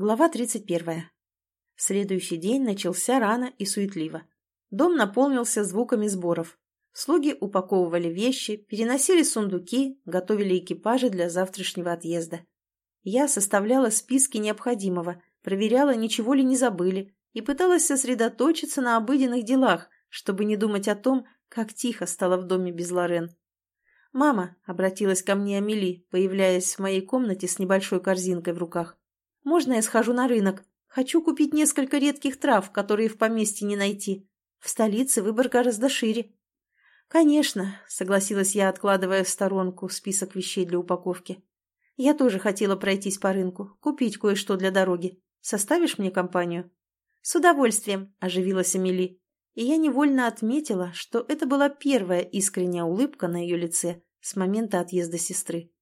Глава 31. Следующий день начался рано и суетливо. Дом наполнился звуками сборов. Слуги упаковывали вещи, переносили сундуки, готовили экипажи для завтрашнего отъезда. Я составляла списки необходимого, проверяла, ничего ли не забыли, и пыталась сосредоточиться на обыденных делах, чтобы не думать о том, как тихо стало в доме без Лорен. «Мама», — обратилась ко мне Амели, появляясь в моей комнате с небольшой корзинкой в руках, можно я схожу на рынок? Хочу купить несколько редких трав, которые в поместье не найти. В столице выбор гораздо шире». «Конечно», — согласилась я, откладывая в сторонку список вещей для упаковки. «Я тоже хотела пройтись по рынку, купить кое-что для дороги. Составишь мне компанию?» «С удовольствием», — оживилась Амели. И я невольно отметила, что это была первая искренняя улыбка на ее лице с момента отъезда сестры.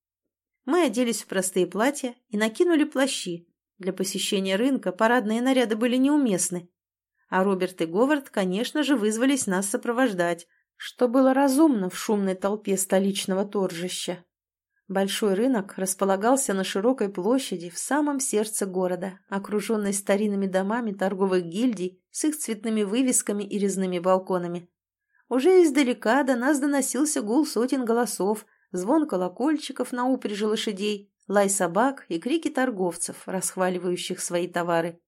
Мы оделись в простые платья и накинули плащи, для посещения рынка парадные наряды были неуместны. А Роберт и Говард, конечно же, вызвались нас сопровождать, что было разумно в шумной толпе столичного торжища. Большой рынок располагался на широкой площади в самом сердце города, окруженной старинными домами торговых гильдий с их цветными вывесками и резными балконами. Уже издалека до нас доносился гул сотен голосов, звон колокольчиков на упряжи лошадей, лай собак и крики торговцев, расхваливающих свои товары.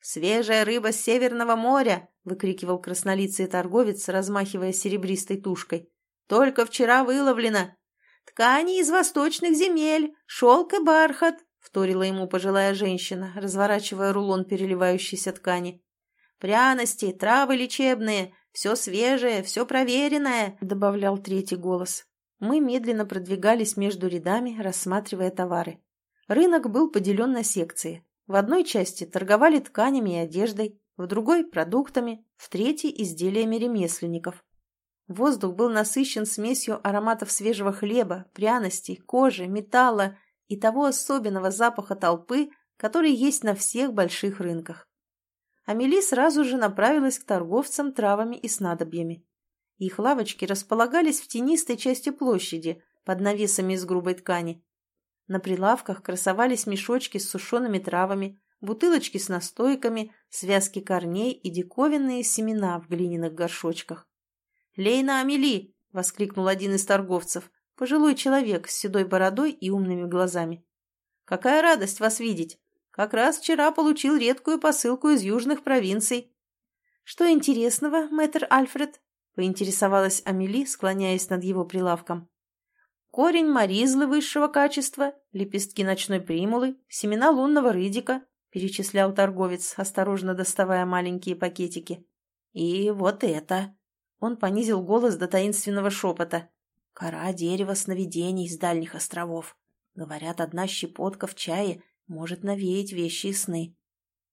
«Свежая рыба с Северного моря!» — выкрикивал краснолицый торговец, размахивая серебристой тушкой. «Только вчера выловлено! Ткани из восточных земель, шелк и бархат!» — вторила ему пожилая женщина, разворачивая рулон переливающейся ткани. «Пряности, травы лечебные, все свежее, все проверенное!» — добавлял третий голос. Мы медленно продвигались между рядами, рассматривая товары. Рынок был поделен на секции. В одной части торговали тканями и одеждой, в другой – продуктами, в третьей – изделиями ремесленников. Воздух был насыщен смесью ароматов свежего хлеба, пряностей, кожи, металла и того особенного запаха толпы, который есть на всех больших рынках. Амели сразу же направилась к торговцам травами и снадобьями. Их лавочки располагались в тенистой части площади, под навесами из грубой ткани. На прилавках красовались мешочки с сушеными травами, бутылочки с настойками, связки корней и диковинные семена в глиняных горшочках. «Лейна Амели!» — воскликнул один из торговцев, пожилой человек с седой бородой и умными глазами. «Какая радость вас видеть! Как раз вчера получил редкую посылку из южных провинций». «Что интересного, мэтр Альфред?» — поинтересовалась Амели, склоняясь над его прилавком. «Корень маризлы высшего качества, лепестки ночной примулы, семена лунного рыдика», — перечислял торговец, осторожно доставая маленькие пакетики. «И вот это!» — он понизил голос до таинственного шепота. «Кора дерева сновидений с дальних островов. Говорят, одна щепотка в чае может навеять вещи и сны».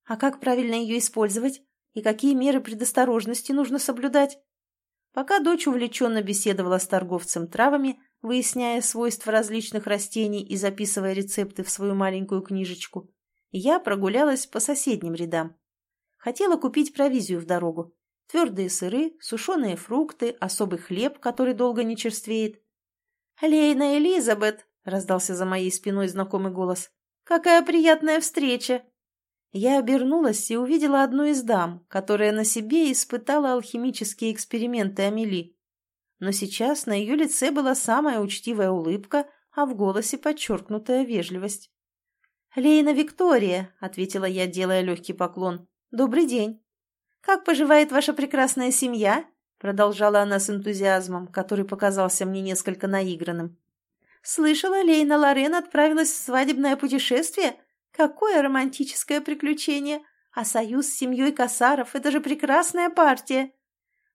«А как правильно ее использовать? И какие меры предосторожности нужно соблюдать?» Пока дочь увлеченно беседовала с торговцем травами, выясняя свойства различных растений и записывая рецепты в свою маленькую книжечку, я прогулялась по соседним рядам. Хотела купить провизию в дорогу. Твердые сыры, сушеные фрукты, особый хлеб, который долго не черствеет. «Лейна Элизабет!» — раздался за моей спиной знакомый голос. «Какая приятная встреча!» Я обернулась и увидела одну из дам, которая на себе испытала алхимические эксперименты Амели. Но сейчас на ее лице была самая учтивая улыбка, а в голосе подчеркнутая вежливость. «Лейна Виктория», — ответила я, делая легкий поклон. «Добрый день». «Как поживает ваша прекрасная семья?» — продолжала она с энтузиазмом, который показался мне несколько наигранным. «Слышала, Лейна Лорен отправилась в свадебное путешествие?» Какое романтическое приключение! А союз с семьей Касаров — это же прекрасная партия!»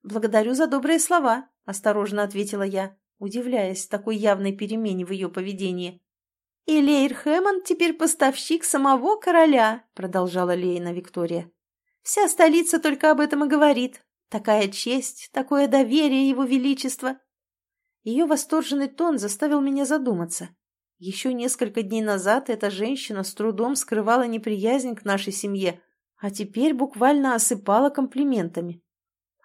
«Благодарю за добрые слова», — осторожно ответила я, удивляясь такой явной перемене в ее поведении. «И Лейр Хэммонд теперь поставщик самого короля», — продолжала Лейна Виктория. «Вся столица только об этом и говорит. Такая честь, такое доверие его величества». Ее восторженный тон заставил меня задуматься. Еще несколько дней назад эта женщина с трудом скрывала неприязнь к нашей семье, а теперь буквально осыпала комплиментами.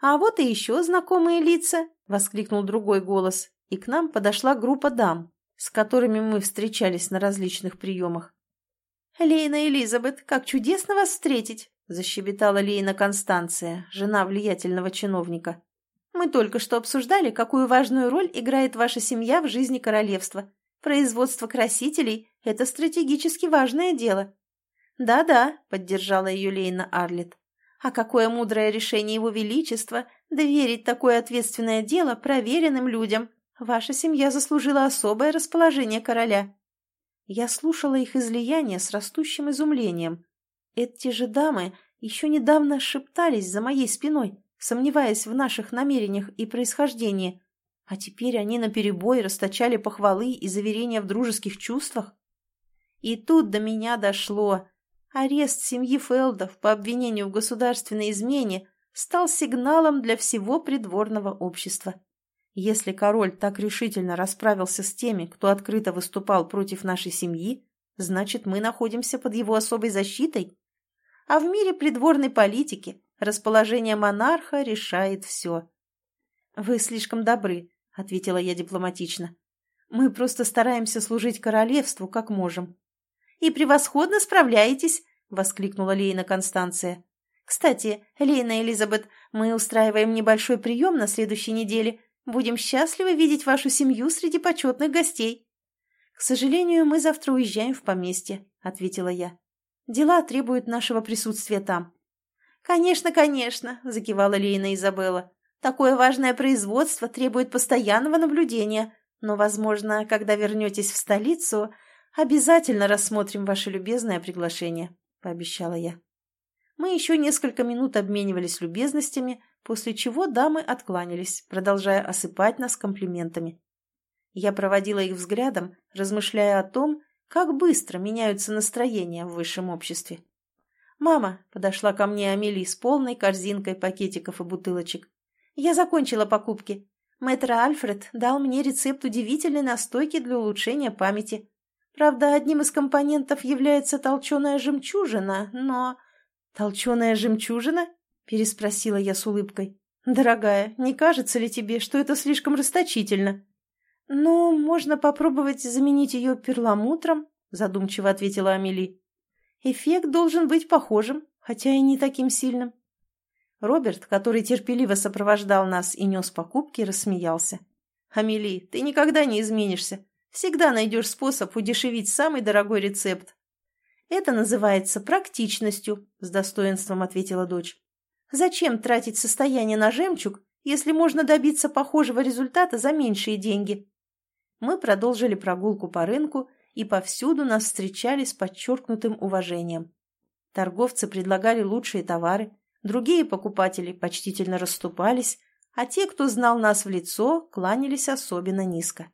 «А вот и еще знакомые лица!» — воскликнул другой голос, и к нам подошла группа дам, с которыми мы встречались на различных приемах. «Лейна Элизабет, как чудесно вас встретить!» — защебетала Лейна Констанция, жена влиятельного чиновника. «Мы только что обсуждали, какую важную роль играет ваша семья в жизни королевства. Производство красителей – это стратегически важное дело». «Да-да», — поддержала ее Лейна Арлет. «А какое мудрое решение его величества доверить такое ответственное дело проверенным людям. Ваша семья заслужила особое расположение короля». Я слушала их излияние с растущим изумлением. Эти же дамы еще недавно шептались за моей спиной, сомневаясь в наших намерениях и происхождении, а теперь они наперебой расточали похвалы и заверения в дружеских чувствах. И тут до меня дошло. Арест семьи Фелдов по обвинению в государственной измене стал сигналом для всего придворного общества. Если король так решительно расправился с теми, кто открыто выступал против нашей семьи, значит, мы находимся под его особой защитой. А в мире придворной политики расположение монарха решает все. «Вы слишком добры», — ответила я дипломатично. «Мы просто стараемся служить королевству, как можем». «И превосходно справляетесь», — воскликнула Лейна Констанция. «Кстати, Лейна Элизабет, мы устраиваем небольшой прием на следующей неделе Будем счастливы видеть вашу семью среди почетных гостей. К сожалению, мы завтра уезжаем в поместье, ответила я. Дела требуют нашего присутствия там. Конечно, конечно, закивала Лейна Изабелла. Такое важное производство требует постоянного наблюдения, но, возможно, когда вернетесь в столицу, обязательно рассмотрим ваше любезное приглашение, пообещала я. Мы еще несколько минут обменивались любезностями, после чего дамы откланялись, продолжая осыпать нас комплиментами. Я проводила их взглядом, размышляя о том, как быстро меняются настроения в высшем обществе. «Мама», — подошла ко мне Амели с полной корзинкой пакетиков и бутылочек. «Я закончила покупки. Мэтр Альфред дал мне рецепт удивительной настойки для улучшения памяти. Правда, одним из компонентов является толченая жемчужина, но...» «Толченая жемчужина?» переспросила я с улыбкой. «Дорогая, не кажется ли тебе, что это слишком расточительно?» «Ну, можно попробовать заменить ее перламутром», задумчиво ответила Амели. «Эффект должен быть похожим, хотя и не таким сильным». Роберт, который терпеливо сопровождал нас и нес покупки, рассмеялся. «Амели, ты никогда не изменишься. Всегда найдешь способ удешевить самый дорогой рецепт». «Это называется практичностью», — с достоинством ответила дочь. Зачем тратить состояние на жемчуг, если можно добиться похожего результата за меньшие деньги? Мы продолжили прогулку по рынку, и повсюду нас встречали с подчеркнутым уважением. Торговцы предлагали лучшие товары, другие покупатели почтительно расступались, а те, кто знал нас в лицо, кланялись особенно низко.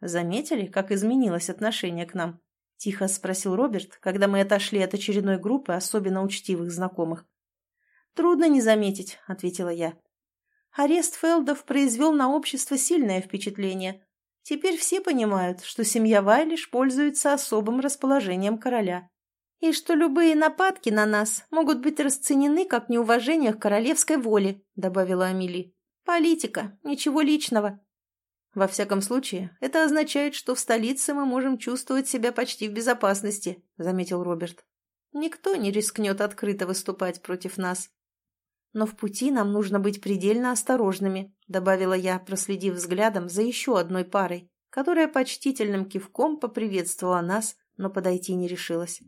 «Заметили, как изменилось отношение к нам?» – тихо спросил Роберт, когда мы отошли от очередной группы особенно учтивых знакомых. «Трудно не заметить», — ответила я. Арест Фелдов произвел на общество сильное впечатление. Теперь все понимают, что семья Вайлиш пользуется особым расположением короля. И что любые нападки на нас могут быть расценены как неуважение к королевской воле, добавила Амели. Политика, ничего личного. Во всяком случае, это означает, что в столице мы можем чувствовать себя почти в безопасности, заметил Роберт. Никто не рискнет открыто выступать против нас. Но в пути нам нужно быть предельно осторожными», — добавила я, проследив взглядом за еще одной парой, которая почтительным кивком поприветствовала нас, но подойти не решилась.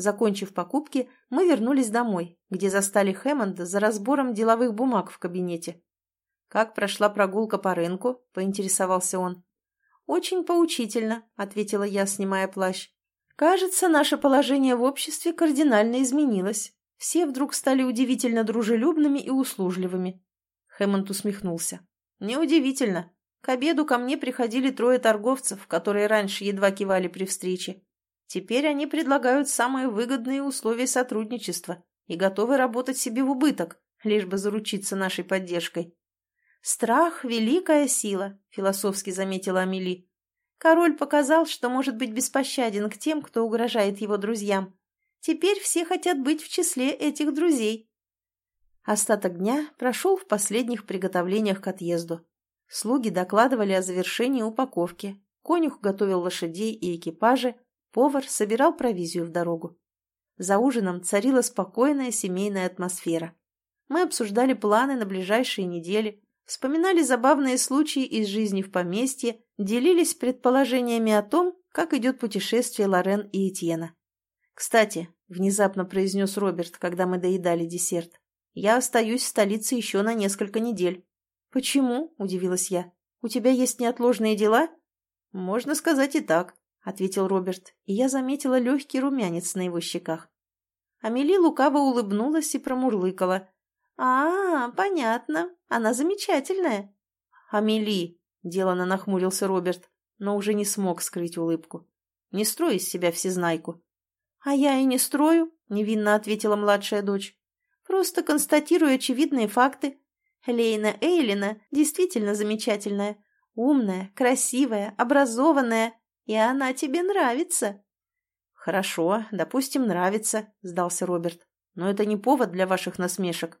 Закончив покупки, мы вернулись домой, где застали Хэммонда за разбором деловых бумаг в кабинете. «Как прошла прогулка по рынку?» — поинтересовался он. «Очень поучительно», — ответила я, снимая плащ. «Кажется, наше положение в обществе кардинально изменилось. Все вдруг стали удивительно дружелюбными и услужливыми. Хэммонд усмехнулся. «Неудивительно. К обеду ко мне приходили трое торговцев, которые раньше едва кивали при встрече. Теперь они предлагают самые выгодные условия сотрудничества и готовы работать себе в убыток, лишь бы заручиться нашей поддержкой». «Страх — великая сила», — философски заметила Амели. «Король показал, что может быть беспощаден к тем, кто угрожает его друзьям. Теперь все хотят быть в числе этих друзей. Остаток дня прошел в последних приготовлениях к отъезду. Слуги докладывали о завершении упаковки, конюх готовил лошадей и экипажи, Повар собирал провизию в дорогу. За ужином царила спокойная семейная атмосфера. Мы обсуждали планы на ближайшие недели, вспоминали забавные случаи из жизни в поместье, делились предположениями о том, как идет путешествие Лорен и Этьена. «Кстати», — внезапно произнес Роберт, когда мы доедали десерт, «я остаюсь в столице еще на несколько недель». «Почему?» — удивилась я. «У тебя есть неотложные дела?» «Можно сказать и так», — ответил Роберт, и я заметила легкий румянец на его щеках. Амели лукаво улыбнулась и промурлыкала. «А, понятно. Она замечательная». «Амели», — делано нахмурился Роберт, но уже не смог скрыть улыбку. «Не строй из себя всезнайку». «А я и не строю», — невинно ответила младшая дочь. «Просто констатирую очевидные факты. Лейна Эйлина действительно замечательная, умная, красивая, образованная, и она тебе нравится». «Хорошо, допустим, нравится», — сдался Роберт. «Но это не повод для ваших насмешек».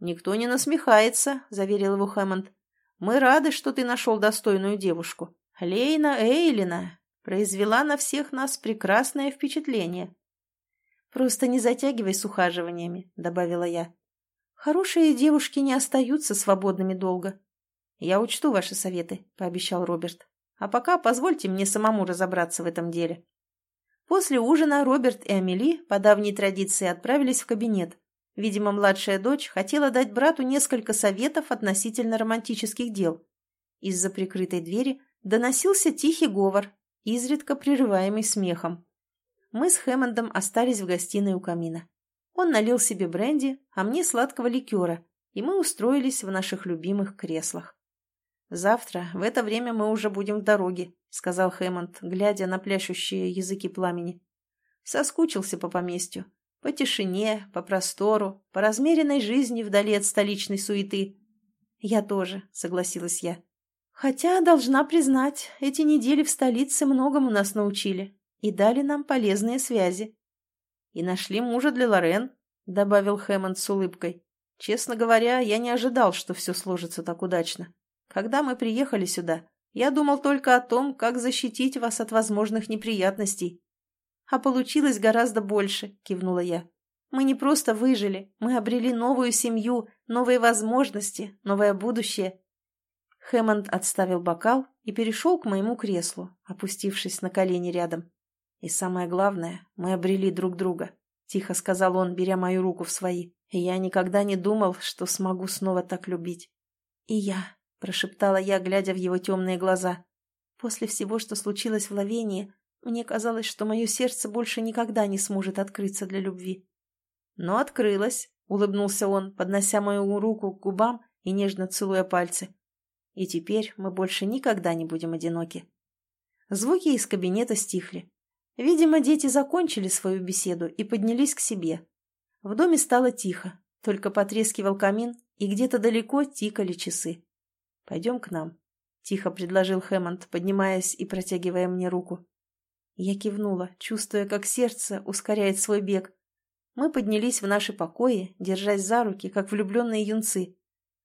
«Никто не насмехается», — заверил его Хэммонд. «Мы рады, что ты нашел достойную девушку. Лейна Эйлина произвела на всех нас прекрасное впечатление». «Просто не затягивай с ухаживаниями», — добавила я. «Хорошие девушки не остаются свободными долго». «Я учту ваши советы», — пообещал Роберт. «А пока позвольте мне самому разобраться в этом деле». После ужина Роберт и Амели по давней традиции отправились в кабинет. Видимо, младшая дочь хотела дать брату несколько советов относительно романтических дел. Из-за прикрытой двери доносился тихий говор, изредка прерываемый смехом. Мы с Хэммондом остались в гостиной у камина. Он налил себе бренди, а мне сладкого ликера, и мы устроились в наших любимых креслах. «Завтра в это время мы уже будем в дороге», — сказал Хэммонд, глядя на пляшущие языки пламени. Соскучился по поместью, по тишине, по простору, по размеренной жизни вдали от столичной суеты. «Я тоже», — согласилась я. «Хотя, должна признать, эти недели в столице многому нас научили и дали нам полезные связи». «И нашли мужа для Лорен», — добавил Хэммонд с улыбкой. «Честно говоря, я не ожидал, что все сложится так удачно». Когда мы приехали сюда, я думал только о том, как защитить вас от возможных неприятностей. А получилось гораздо больше, кивнула я. Мы не просто выжили, мы обрели новую семью, новые возможности, новое будущее. Хэммонд отставил бокал и перешел к моему креслу, опустившись на колени рядом. «И самое главное, мы обрели друг друга», — тихо сказал он, беря мою руку в свои. «И я никогда не думал, что смогу снова так любить». «И я», прошептала я, глядя в его темные глаза. После всего, что случилось в Лавении, мне казалось, что мое сердце больше никогда не сможет открыться для любви. Но открылось, улыбнулся он, поднося мою руку к губам и нежно целуя пальцы. И теперь мы больше никогда не будем одиноки. Звуки из кабинета стихли. Видимо, дети закончили свою беседу и поднялись к себе. В доме стало тихо, только потрескивал камин, и где-то далеко тикали часы. «Пойдем к нам», — тихо предложил Хэммонд, поднимаясь и протягивая мне руку. Я кивнула, чувствуя, как сердце ускоряет свой бег. Мы поднялись в наши покои, держась за руки, как влюбленные юнцы.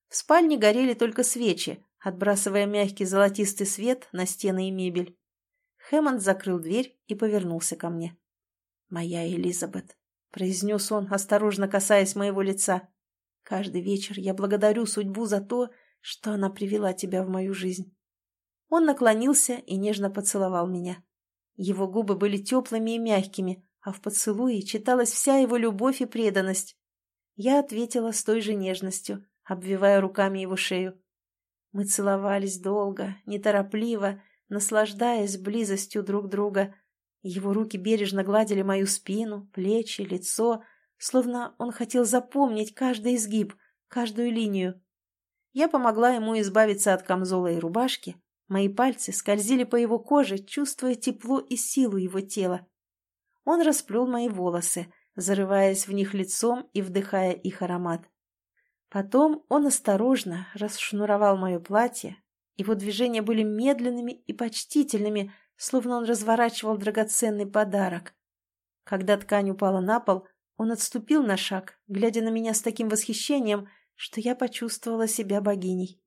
В спальне горели только свечи, отбрасывая мягкий золотистый свет на стены и мебель. Хэммонд закрыл дверь и повернулся ко мне. «Моя Элизабет», — произнес он, осторожно касаясь моего лица. «Каждый вечер я благодарю судьбу за то, что она привела тебя в мою жизнь. Он наклонился и нежно поцеловал меня. Его губы были теплыми и мягкими, а в поцелуе читалась вся его любовь и преданность. Я ответила с той же нежностью, обвивая руками его шею. Мы целовались долго, неторопливо, наслаждаясь близостью друг друга. Его руки бережно гладили мою спину, плечи, лицо, словно он хотел запомнить каждый изгиб, каждую линию. Я помогла ему избавиться от камзола и рубашки. Мои пальцы скользили по его коже, чувствуя тепло и силу его тела. Он расплел мои волосы, зарываясь в них лицом и вдыхая их аромат. Потом он осторожно расшнуровал мое платье. Его движения были медленными и почтительными, словно он разворачивал драгоценный подарок. Когда ткань упала на пол, он отступил на шаг, глядя на меня с таким восхищением, что я почувствовала себя богиней.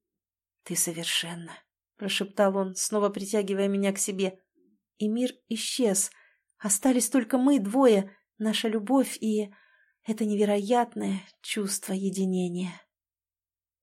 «Ты совершенна», — прошептал он, снова притягивая меня к себе. И мир исчез, Остались только мы двое, наша любовь и это невероятное чувство единения.